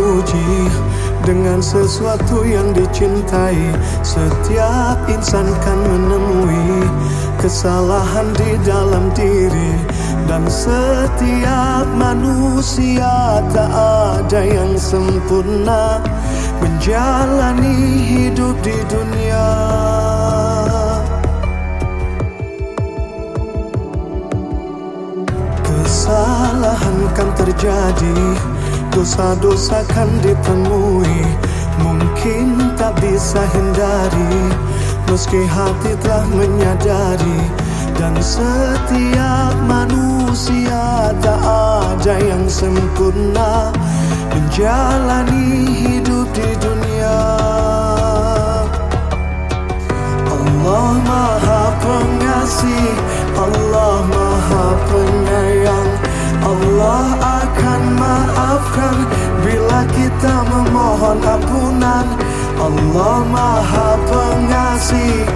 diuji dengan sesuatu yang dicintai. Setiap insan kan menemui kesalahan di dalam diri. Dan setiap manusia tak ada yang sempurna Menjalani hidup di dunia terjadi. Dosa-dosa kan ditemui Mungkin tak bisa hindari. Meski hati telah menyadari. Dan setiap manusia tak ada yang sempurna. Menjalani hidup di dunia. Allah maha pengasih. Allah maha Allah akan maafkan Bila kita memohon ampunan. Allah maha pengasih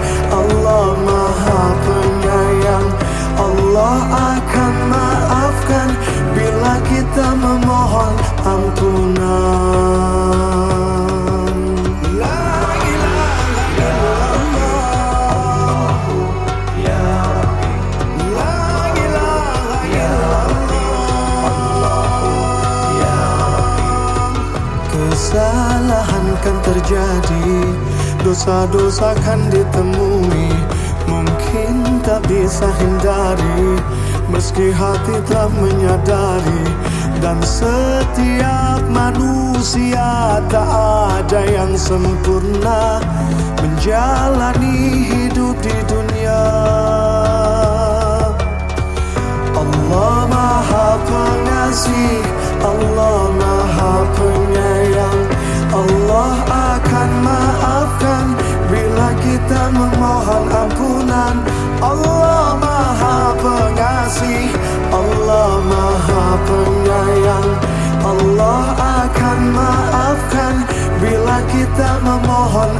Kesalahan kan terjadi Dosa-dosa kan ditemui. Mungkin tak bisa hindari Meski hati telah menyadari. Dan setiap manusia tak ada yang sempurna Menjalani hidup di dunia. Allah maha pengasih Allah maha kita memohon ampunan. Allah maha pengasih Allah maha penyayang. Allah akan maafkan Bila kita memohon